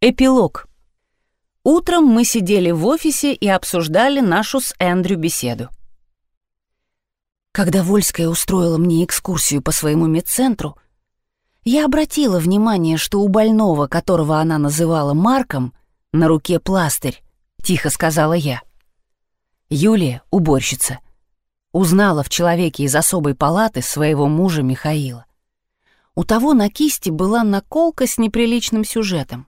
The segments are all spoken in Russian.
Эпилог. Утром мы сидели в офисе и обсуждали нашу с Эндрю беседу. Когда Вольская устроила мне экскурсию по своему медцентру, я обратила внимание, что у больного, которого она называла Марком, на руке пластырь, тихо сказала я. Юлия, уборщица, узнала в человеке из особой палаты своего мужа Михаила. У того на кисти была наколка с неприличным сюжетом.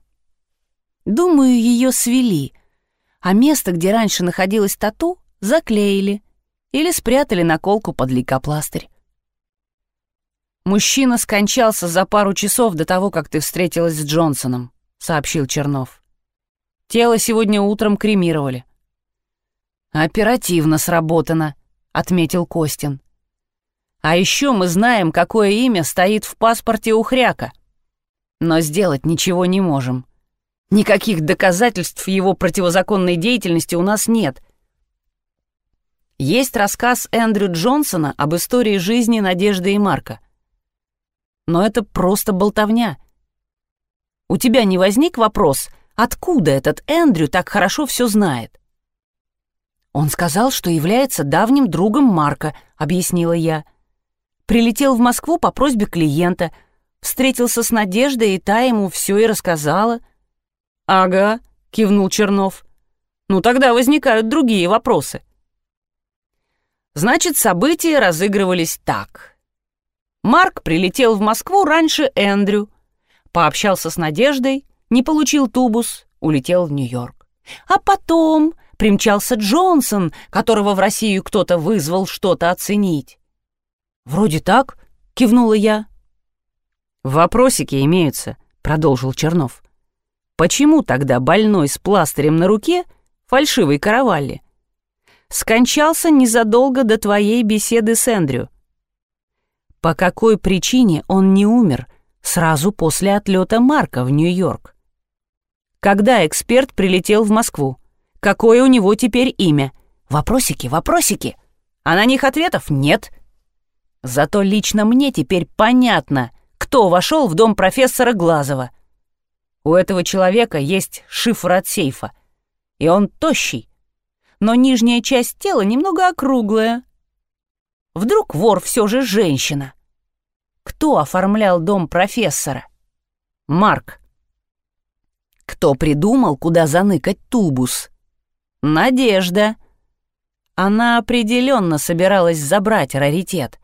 Думаю, ее свели, а место, где раньше находилась тату, заклеили или спрятали наколку под лейкопластырь. «Мужчина скончался за пару часов до того, как ты встретилась с Джонсоном», — сообщил Чернов. «Тело сегодня утром кремировали». «Оперативно сработано», — отметил Костин. «А еще мы знаем, какое имя стоит в паспорте у Хряка. Но сделать ничего не можем. Никаких доказательств его противозаконной деятельности у нас нет. Есть рассказ Эндрю Джонсона об истории жизни Надежды и Марка. Но это просто болтовня. У тебя не возник вопрос, откуда этот Эндрю так хорошо все знает? Он сказал, что является давним другом Марка, объяснила я. Прилетел в Москву по просьбе клиента, встретился с Надеждой, и та ему все и рассказала — «Ага», — кивнул Чернов. «Ну тогда возникают другие вопросы». Значит, события разыгрывались так. Марк прилетел в Москву раньше Эндрю, пообщался с Надеждой, не получил тубус, улетел в Нью-Йорк. А потом примчался Джонсон, которого в Россию кто-то вызвал что-то оценить. «Вроде так», — кивнула я. «Вопросики имеются», — продолжил Чернов. Почему тогда больной с пластырем на руке, фальшивой каравалли, скончался незадолго до твоей беседы с Эндрю? По какой причине он не умер сразу после отлета Марка в Нью-Йорк? Когда эксперт прилетел в Москву? Какое у него теперь имя? Вопросики, вопросики. А на них ответов нет. Зато лично мне теперь понятно, кто вошел в дом профессора Глазова — у этого человека есть шифр от сейфа, и он тощий, но нижняя часть тела немного округлая. Вдруг вор все же женщина? Кто оформлял дом профессора? Марк. Кто придумал, куда заныкать тубус? Надежда. Она определенно собиралась забрать раритет,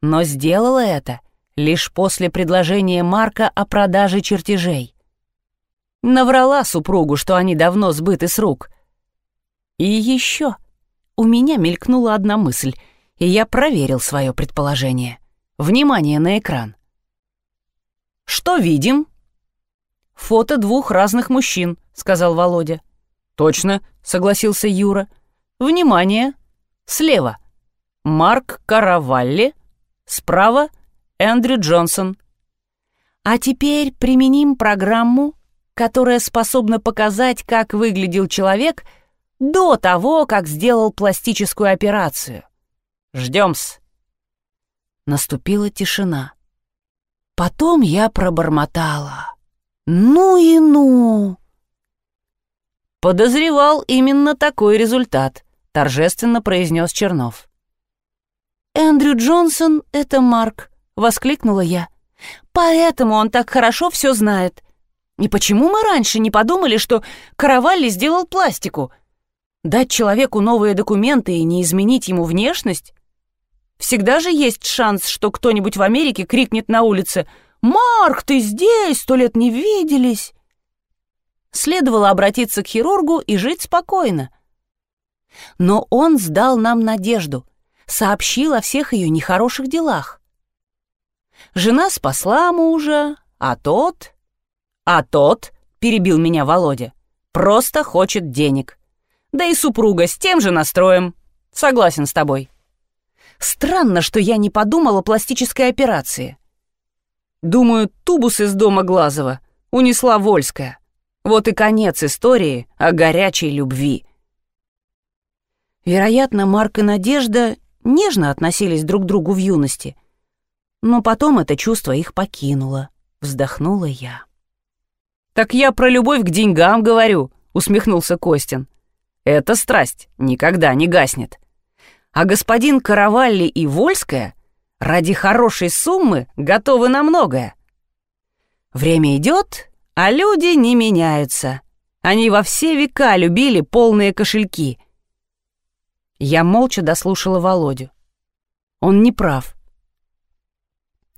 но сделала это лишь после предложения Марка о продаже чертежей. Наврала супругу, что они давно сбыты с рук. И еще у меня мелькнула одна мысль, и я проверил свое предположение. Внимание на экран. «Что видим?» «Фото двух разных мужчин», — сказал Володя. «Точно», — согласился Юра. «Внимание! Слева — Марк Каравалли, справа — Эндрю Джонсон. А теперь применим программу которая способна показать, как выглядел человек до того, как сделал пластическую операцию. Ждем-с. Наступила тишина. Потом я пробормотала. «Ну и ну!» «Подозревал именно такой результат», — торжественно произнес Чернов. «Эндрю Джонсон — это Марк», — воскликнула я. «Поэтому он так хорошо все знает. И почему мы раньше не подумали, что Каравалли сделал пластику? Дать человеку новые документы и не изменить ему внешность? Всегда же есть шанс, что кто-нибудь в Америке крикнет на улице «Марк, ты здесь! Сто лет не виделись!» Следовало обратиться к хирургу и жить спокойно. Но он сдал нам надежду, сообщил о всех ее нехороших делах. Жена спасла мужа, а тот а тот, перебил меня Володя, просто хочет денег. Да и супруга с тем же настроем. Согласен с тобой. Странно, что я не подумал о пластической операции. Думаю, тубус из дома Глазова унесла Вольская. Вот и конец истории о горячей любви. Вероятно, Марк и Надежда нежно относились друг к другу в юности. Но потом это чувство их покинуло, вздохнула я. «Так я про любовь к деньгам говорю», — усмехнулся Костин. «Эта страсть никогда не гаснет. А господин Каравалли и Вольская ради хорошей суммы готовы на многое. Время идет, а люди не меняются. Они во все века любили полные кошельки». Я молча дослушала Володю. Он не прав.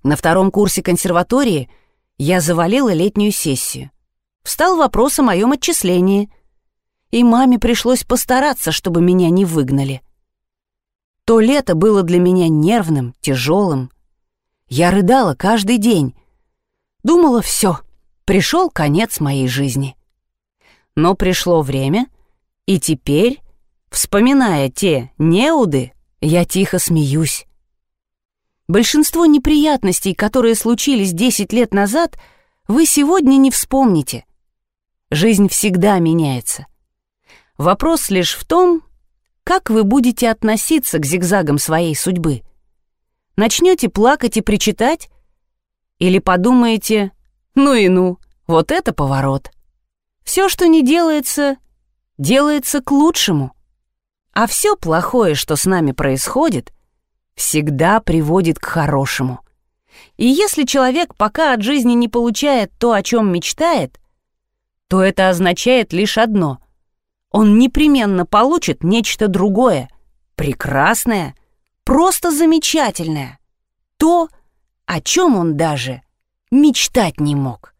На втором курсе консерватории я завалила летнюю сессию. Встал вопрос о моем отчислении. И маме пришлось постараться, чтобы меня не выгнали. То лето было для меня нервным, тяжелым. Я рыдала каждый день. Думала, все, пришел конец моей жизни. Но пришло время, и теперь, вспоминая те неуды, я тихо смеюсь. Большинство неприятностей, которые случились 10 лет назад, вы сегодня не вспомните. Жизнь всегда меняется. Вопрос лишь в том, как вы будете относиться к зигзагам своей судьбы. Начнете плакать и причитать? Или подумаете, ну и ну, вот это поворот. Все, что не делается, делается к лучшему. А все плохое, что с нами происходит, всегда приводит к хорошему. И если человек пока от жизни не получает то, о чем мечтает, то это означает лишь одно. Он непременно получит нечто другое, прекрасное, просто замечательное. То, о чем он даже мечтать не мог.